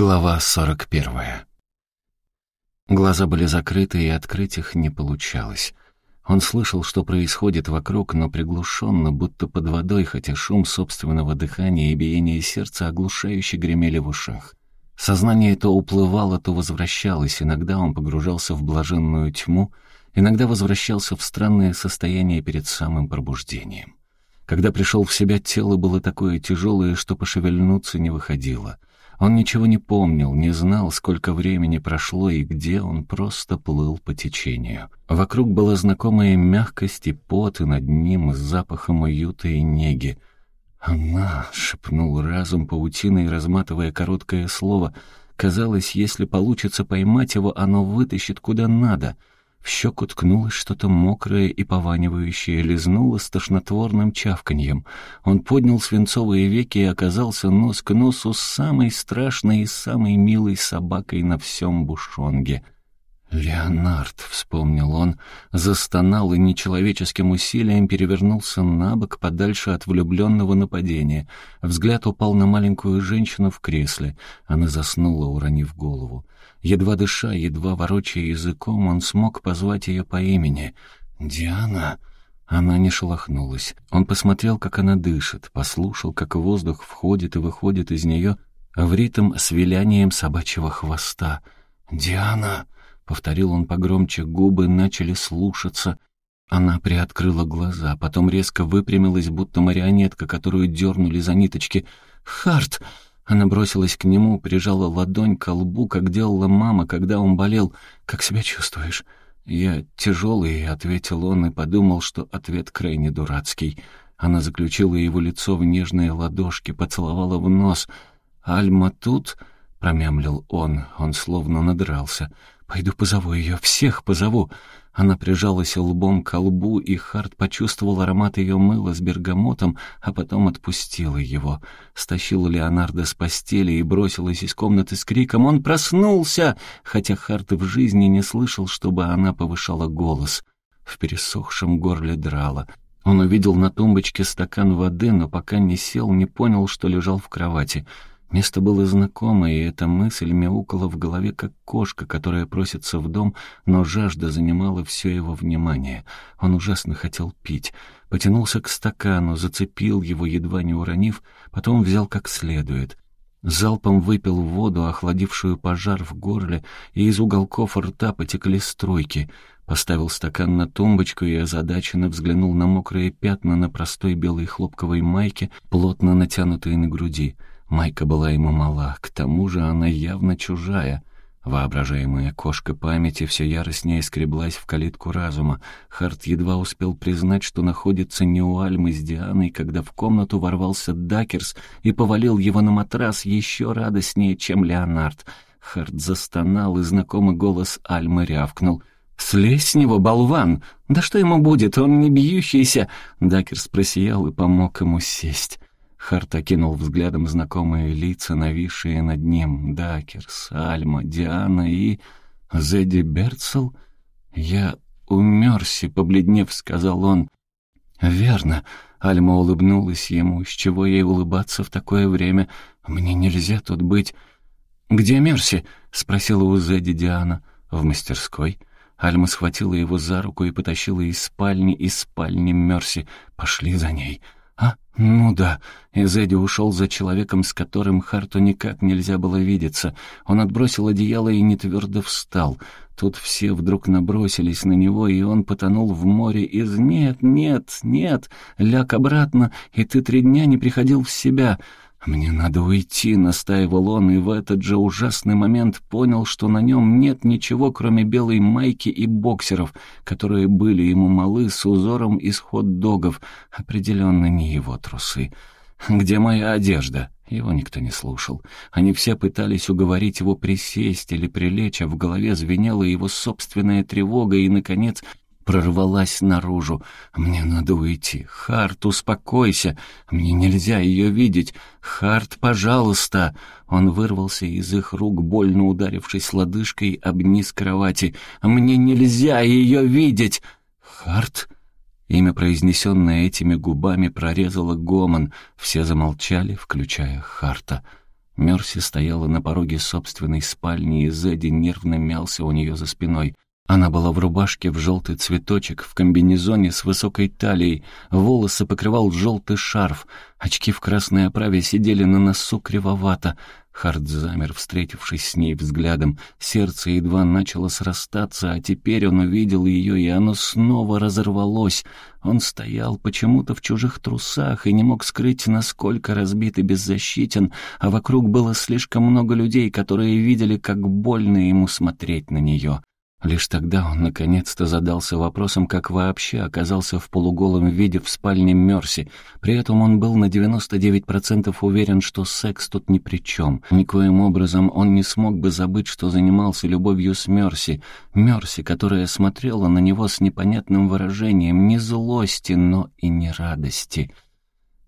Глава 41. Глаза были закрыты, и открыть их не получалось. Он слышал, что происходит вокруг, но приглушенно, будто под водой, хотя шум собственного дыхания и биение сердца оглушающе гремели в ушах. Сознание то уплывало, то возвращалось, иногда он погружался в блаженную тьму, иногда возвращался в странное состояние перед самым пробуждением. Когда пришел в себя, тело было такое тяжелое, что пошевельнуться не выходило — он ничего не помнил, не знал, сколько времени прошло и где он просто плыл по течению. Вокруг была знакомая мягкость и пот, и над ним с запахом уюта и неги. «Она!» — шепнул разум паутиной, разматывая короткое слово. Казалось, если получится поймать его, оно вытащит куда надо — в щеку ткнулось что-то мокрое и пованивающее, лизнуло с тошнотворным чавканьем. Он поднял свинцовые веки и оказался нос к носу с самой страшной и самой милой собакой на всем бушонге. «Леонард», — вспомнил он, застонал и нечеловеческим усилием перевернулся на бок подальше от влюбленного нападения. Взгляд упал на маленькую женщину в кресле. Она заснула, уронив голову. Едва дыша, едва ворочая языком, он смог позвать ее по имени. «Диана!» Она не шелохнулась. Он посмотрел, как она дышит, послушал, как воздух входит и выходит из нее в ритм с вилянием собачьего хвоста. «Диана!» — повторил он погромче, губы начали слушаться. Она приоткрыла глаза, потом резко выпрямилась, будто марионетка, которую дернули за ниточки. «Харт!» Она бросилась к нему, прижала ладонь к лбу, как делала мама, когда он болел. «Как себя чувствуешь?» «Я тяжелый», — ответил он и подумал, что ответ крайне дурацкий. Она заключила его лицо в нежные ладошки, поцеловала в нос. «Альма тут?» — промямлил он. Он словно надрался. «Пойду позову ее, всех позову!» Она прижалась лбом к лбу, и Харт почувствовал аромат ее мыла с бергамотом, а потом отпустила его. Стащила Леонардо с постели и бросилась из комнаты с криком «Он проснулся!», хотя Харт в жизни не слышал, чтобы она повышала голос. В пересохшем горле драла. Он увидел на тумбочке стакан воды, но пока не сел, не понял, что лежал в кровати — Место было знакомое, и эта мысль мяукала в голове, как кошка, которая просится в дом, но жажда занимала все его внимание. Он ужасно хотел пить. Потянулся к стакану, зацепил его, едва не уронив, потом взял как следует. Залпом выпил воду, охладившую пожар в горле, и из уголков рта потекли струйки. Поставил стакан на тумбочку и озадаченно взглянул на мокрые пятна на простой белой хлопковой майке, плотно натянутой на груди — Майка была ему мала, к тому же она явно чужая. Воображаемая кошка памяти все яростнее скреблась в калитку разума. Харт едва успел признать, что находится не у Альмы с Дианой, когда в комнату ворвался Дакерс и повалил его на матрас еще радостнее, чем Леонард. Харт застонал, и знакомый голос Альмы рявкнул — «Слезь с него, болван! Да что ему будет, он не бьющийся!» Дакерс просиял и помог ему сесть. Харт окинул взглядом знакомые лица, нависшие над ним. Дакерс, Альма, Диана и... Зедди Берцел? «Я у Мерси», — побледнев, сказал он. «Верно». Альма улыбнулась ему. «С чего ей улыбаться в такое время? Мне нельзя тут быть». «Где Мерси?» — спросила у Зедди Диана. «В мастерской». Альма схватила его за руку и потащила из спальни, из спальни Мерси. «Пошли за ней». «А? Ну да». Изэдди ушел за человеком, с которым Харту никак нельзя было видеться. Он отбросил одеяло и нетвердо встал. Тут все вдруг набросились на него, и он потонул в море из «нет, нет, нет, ляг обратно, и ты три дня не приходил в себя». «Мне надо уйти», — настаивал он, и в этот же ужасный момент понял, что на нем нет ничего, кроме белой майки и боксеров, которые были ему малы с узором из хот-догов, определенно не его трусы. «Где моя одежда?» Его никто не слушал. Они все пытались уговорить его присесть или прилечь, а в голове звенела его собственная тревога, и, наконец, прорвалась наружу. «Мне надо уйти. Харт, успокойся. Мне нельзя ее видеть. Харт, пожалуйста!» Он вырвался из их рук, больно ударившись лодыжкой об низ кровати. «Мне нельзя ее видеть!» «Харт?» Имя, произнесенное этими губами, прорезало гомон. Все замолчали, включая Харта. Мерси стояла на пороге собственной спальни, и Зедди нервно мялся у нее за спиной. Она была в рубашке в желтый цветочек, в комбинезоне с высокой талией, волосы покрывал желтый шарф, очки в красной оправе сидели на носу кривовато. Харт замер, встретившись с ней взглядом. Сердце едва начало срастаться, а теперь он увидел ее, и оно снова разорвалось. Он стоял почему-то в чужих трусах и не мог скрыть, насколько разбит и беззащитен, а вокруг было слишком много людей, которые видели, как больно ему смотреть на нее. Лишь тогда он наконец-то задался вопросом, как вообще оказался в полуголом виде в спальне Мерси. При этом он был на 99% уверен, что секс тут ни при чем. Никоим образом он не смог бы забыть, что занимался любовью с Мерси. Мерси, которая смотрела на него с непонятным выражением не злости, но и не радости.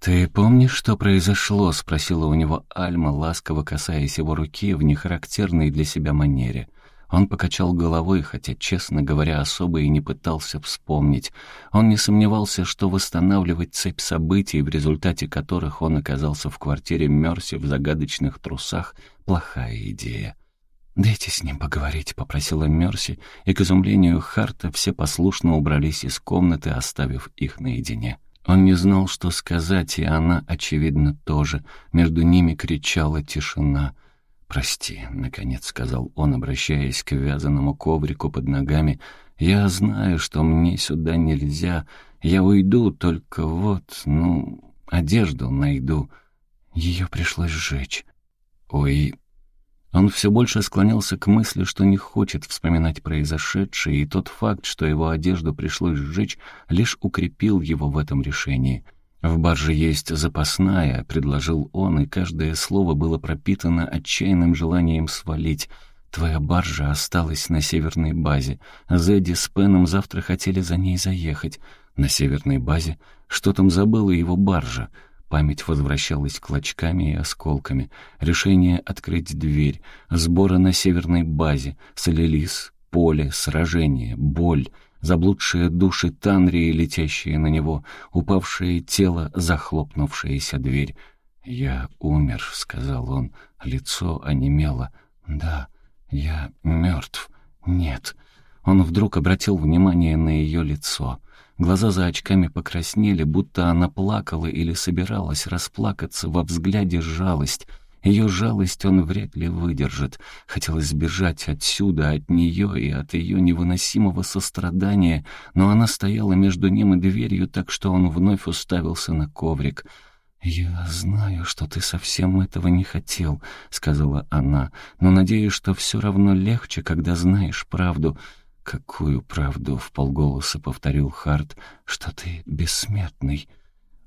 «Ты помнишь, что произошло?» — спросила у него Альма, ласково касаясь его руки в нехарактерной для себя манере. Он покачал головой, хотя, честно говоря, особо и не пытался вспомнить. Он не сомневался, что восстанавливать цепь событий, в результате которых он оказался в квартире Мерси в загадочных трусах, плохая идея. «Дайте с ним поговорить», — попросила Мерси, и, к изумлению Харта, все послушно убрались из комнаты, оставив их наедине. Он не знал, что сказать, и она, очевидно, тоже. Между ними кричала тишина — «Прости», — наконец сказал он, обращаясь к вязаному коврику под ногами. «Я знаю, что мне сюда нельзя. Я уйду, только вот, ну, одежду найду. Ее пришлось сжечь». «Ой...» Он все больше склонялся к мысли, что не хочет вспоминать произошедшее, и тот факт, что его одежду пришлось сжечь, лишь укрепил его в этом решении — «В барже есть запасная», — предложил он, и каждое слово было пропитано отчаянным желанием свалить. «Твоя баржа осталась на северной базе. Зэдди с Пеном завтра хотели за ней заехать. На северной базе? Что там забыла его баржа?» Память возвращалась клочками и осколками. Решение открыть дверь, сборы на северной базе, солелис, поле, сражение, боль — заблудшие души Танрии, летящие на него, упавшее тело, захлопнувшаяся дверь. «Я умер», — сказал он, лицо онемело. «Да, я мертв. Нет». Он вдруг обратил внимание на ее лицо. Глаза за очками покраснели, будто она плакала или собиралась расплакаться, во взгляде жалость — ее жалость он вряд ли выдержит. Хотелось сбежать отсюда, от нее и от ее невыносимого сострадания, но она стояла между ним и дверью, так что он вновь уставился на коврик. «Я знаю, что ты совсем этого не хотел», — сказала она, «но надеюсь, что все равно легче, когда знаешь правду». «Какую правду?» — в полголоса повторил Харт, «что ты бессмертный».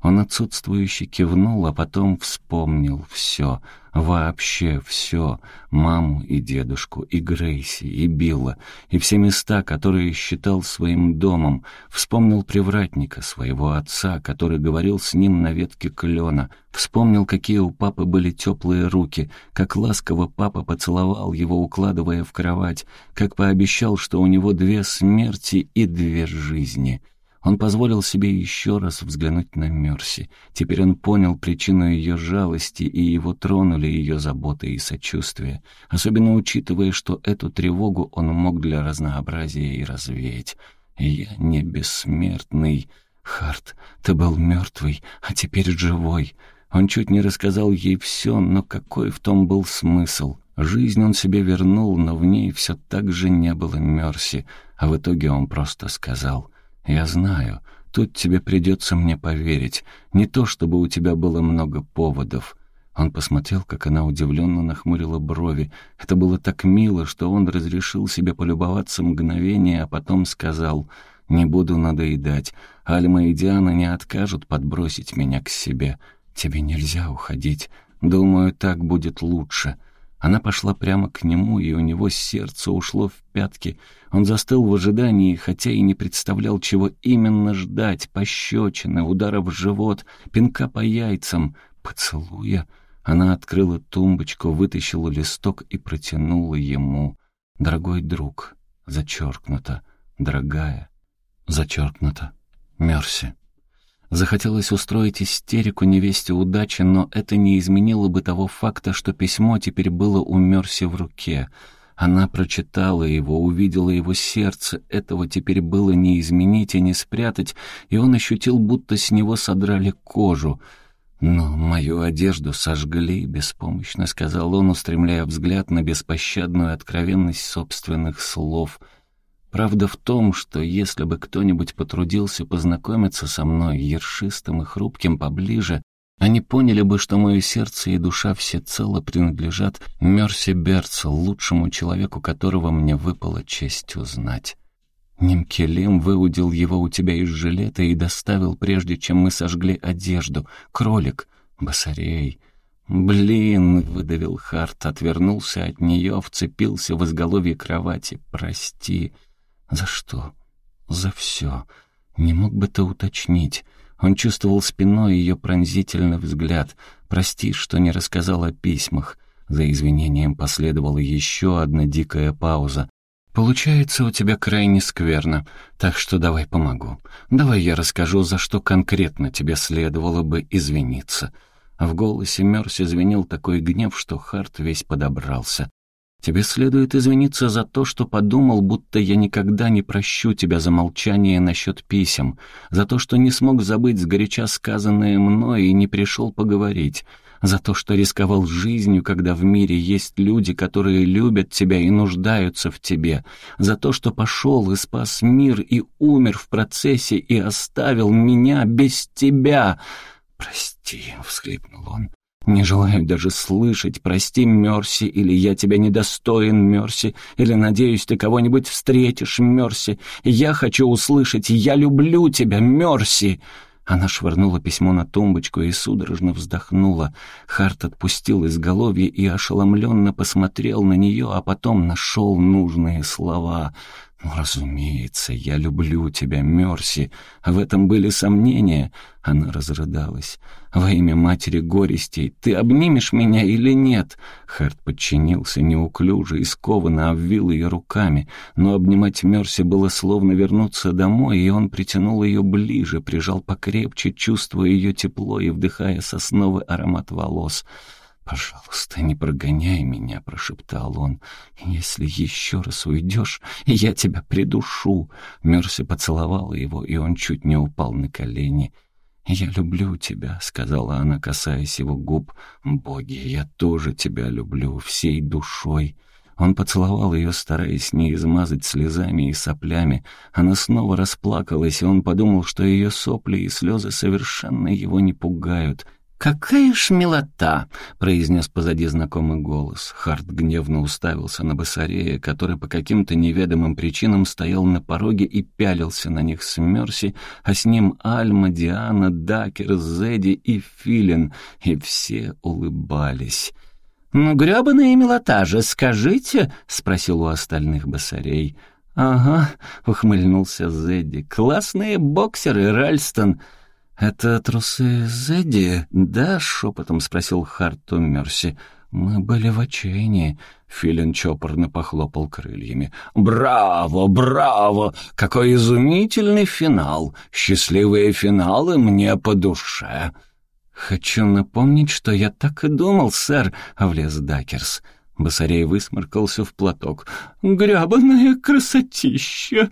Он отсутствующе кивнул, а потом вспомнил все, вообще все, маму и дедушку, и Грейси, и Билла, и все места, которые считал своим домом. Вспомнил привратника, своего отца, который говорил с ним на ветке клена. Вспомнил, какие у папы были теплые руки, как ласково папа поцеловал его, укладывая в кровать, как пообещал, что у него две смерти и две жизни — он позволил себе еще раз взглянуть на Мерси. Теперь он понял причину ее жалости, и его тронули ее заботы и сочувствие, особенно учитывая, что эту тревогу он мог для разнообразия и развеять. «Я не бессмертный. Харт, ты был мертвый, а теперь живой». Он чуть не рассказал ей все, но какой в том был смысл? Жизнь он себе вернул, но в ней все так же не было Мерси, а в итоге он просто сказал — «Я знаю. Тут тебе придется мне поверить. Не то, чтобы у тебя было много поводов». Он посмотрел, как она удивленно нахмурила брови. Это было так мило, что он разрешил себе полюбоваться мгновение, а потом сказал «Не буду надоедать. Альма и Диана не откажут подбросить меня к себе. Тебе нельзя уходить. Думаю, так будет лучше». Она пошла прямо к нему, и у него сердце ушло в пятки. Он застыл в ожидании, хотя и не представлял, чего именно ждать. Пощечины, удара в живот, пинка по яйцам, поцелуя. Она открыла тумбочку, вытащила листок и протянула ему. «Дорогой друг», зачеркнуто, «дорогая», зачеркнуто, «мерси». Захотелось устроить истерику невесте удачи, но это не изменило бы того факта, что письмо теперь было у Мерси в руке. Она прочитала его, увидела его сердце, этого теперь было не изменить и не спрятать, и он ощутил, будто с него содрали кожу. «Но мою одежду сожгли», — беспомощно сказал он, устремляя взгляд на беспощадную откровенность собственных слов — Правда в том, что если бы кто-нибудь потрудился познакомиться со мной, ершистым и хрупким, поближе, они поняли бы, что мое сердце и душа всецело принадлежат Мерси Берцел, лучшему человеку, которого мне выпала честь узнать. Нимкелим выудил его у тебя из жилета и доставил, прежде чем мы сожгли одежду. Кролик, басарей. «Блин!» — выдавил Харт, отвернулся от нее, вцепился в изголовье кровати. «Прости!» За что? За все. Не мог бы ты уточнить? Он чувствовал спиной ее пронзительный взгляд. «Прости, что не рассказал о письмах». За извинением последовала еще одна дикая пауза. «Получается у тебя крайне скверно, так что давай помогу. Давай я расскажу, за что конкретно тебе следовало бы извиниться». В голосе Мерси звенел такой гнев, что Харт весь подобрался. Тебе следует извиниться за то, что подумал, будто я никогда не прощу тебя за молчание насчет писем, за то, что не смог забыть сгоряча сказанное мной и не пришел поговорить, за то, что рисковал жизнью, когда в мире есть люди, которые любят тебя и нуждаются в тебе, за то, что пошел и спас мир и умер в процессе и оставил меня без тебя. «Прости», — всхлипнул он, не желаю даже слышать «прости, Мерси» или «я тебя недостоин, Мерси» или «надеюсь, ты кого-нибудь встретишь, Мерси». Я хочу услышать «я люблю тебя, Мерси». Она швырнула письмо на тумбочку и судорожно вздохнула. Харт отпустил изголовье и ошеломленно посмотрел на нее, а потом нашел нужные слова. «Ну, разумеется, я люблю тебя, Мерси. В этом были сомнения». Она разрыдалась. «Во имя матери горестей, ты обнимешь меня или нет?» Харт подчинился неуклюже и скованно обвил ее руками, но обнимать Мерси было словно вернуться домой, и он притянул ее ближе, прижал покрепче, чувствуя ее тепло и вдыхая сосновый аромат волос. «Пожалуйста, не прогоняй меня», — прошептал он. «Если еще раз уйдешь, я тебя придушу». Мерси поцеловала его, и он чуть не упал на колени. «Я люблю тебя», — сказала она, касаясь его губ. «Боги, я тоже тебя люблю всей душой». Он поцеловал ее, стараясь не измазать слезами и соплями. Она снова расплакалась, и он подумал, что ее сопли и слезы совершенно его не пугают — «Какая ж милота!» — произнес позади знакомый голос. Харт гневно уставился на Басарея, который по каким-то неведомым причинам стоял на пороге и пялился на них с Мерси, а с ним Альма, Диана, Дакер, Зедди и Филин, и все улыбались. «Ну, грёбаная милота же, скажите!» — спросил у остальных Басарей. «Ага», — ухмыльнулся Зедди, — «классные боксеры, Ральстон!» «Это трусы Зедди, да?» — шепотом спросил Харт у Мерси. «Мы были в отчаянии». Филин чопорно похлопал крыльями. «Браво, браво! Какой изумительный финал! Счастливые финалы мне по душе!» «Хочу напомнить, что я так и думал, сэр», — влез Дакерс. Басарей высморкался в платок. «Грябаная красотища!»